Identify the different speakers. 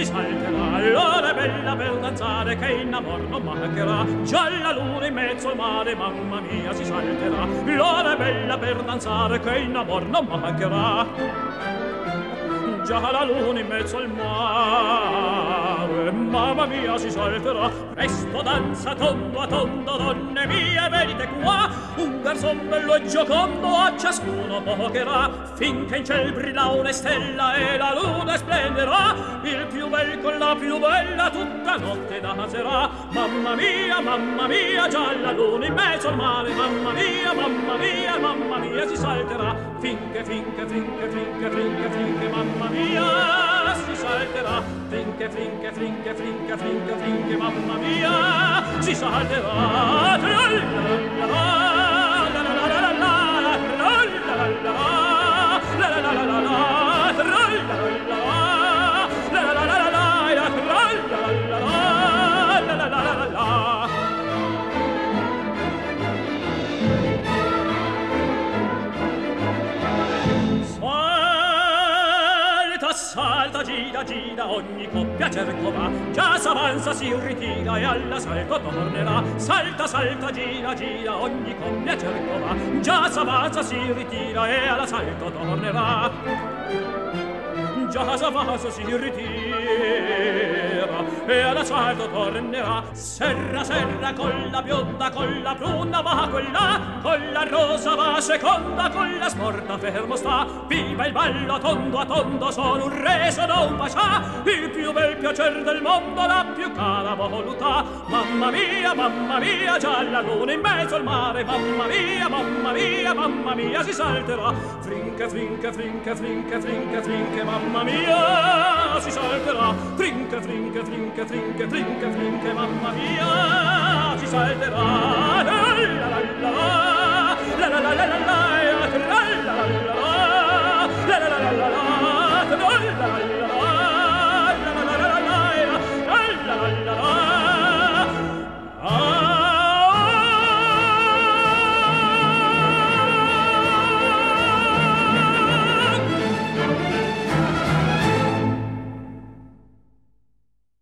Speaker 1: si salterà. L'ora bella per danzare che in amor non mancherà. Già la luna in mezzo al mare mamma mia si salterà. L'ora bella per danzare che in amor non mancherà viaggia la luna in mezzo al mare. Mamma mia si salverà presto danza tondo a tondo donne mie venite qua. Un garzon bello e giocondo a ciascuno pocherà. Finché in ciel brilla una stella e la luna splenderà il più bel con la più bella tutta notte danzerà mamma mia, mamma mia, già la luna in mezzo al mare, mamma mia, mamma mia, mamma mia, si salterà, finché, finché, finché, finché, finché, finché, mamma mia, si salterà, finché, finché, finché, finché, finché, finché, mamma mia, si salterà, tra Salta, gira, gira, ogni coppia cercova, già s'avanza, si ritira e all'assalto tornerà. Salta, salta, gira, gira, ogni coppia cercova, già s'avanza, si ritira e all'assalto tornerà. Già s'avanza, si ritira e alla all'assalto tornerà. Serra, serra, con la bionda, con la bruna va quella, con la rosa va seconda, con la sporta fermo sta. Viva il ballo tondo a tondo, sono un re, sono un pascià, il più bel piacer del mondo, la più cara voluta Mamma mia, mamma mia, già la luna in mezzo al mare, mamma mia, mamma mia, mamma mia, si salterà. Frinche, frinche, frinche, frinche, frinche, frinche, mamma mia, si salterà. Frinche, frinche, frinche, trinche, trinche, trinche, mamma mia, ci salterà.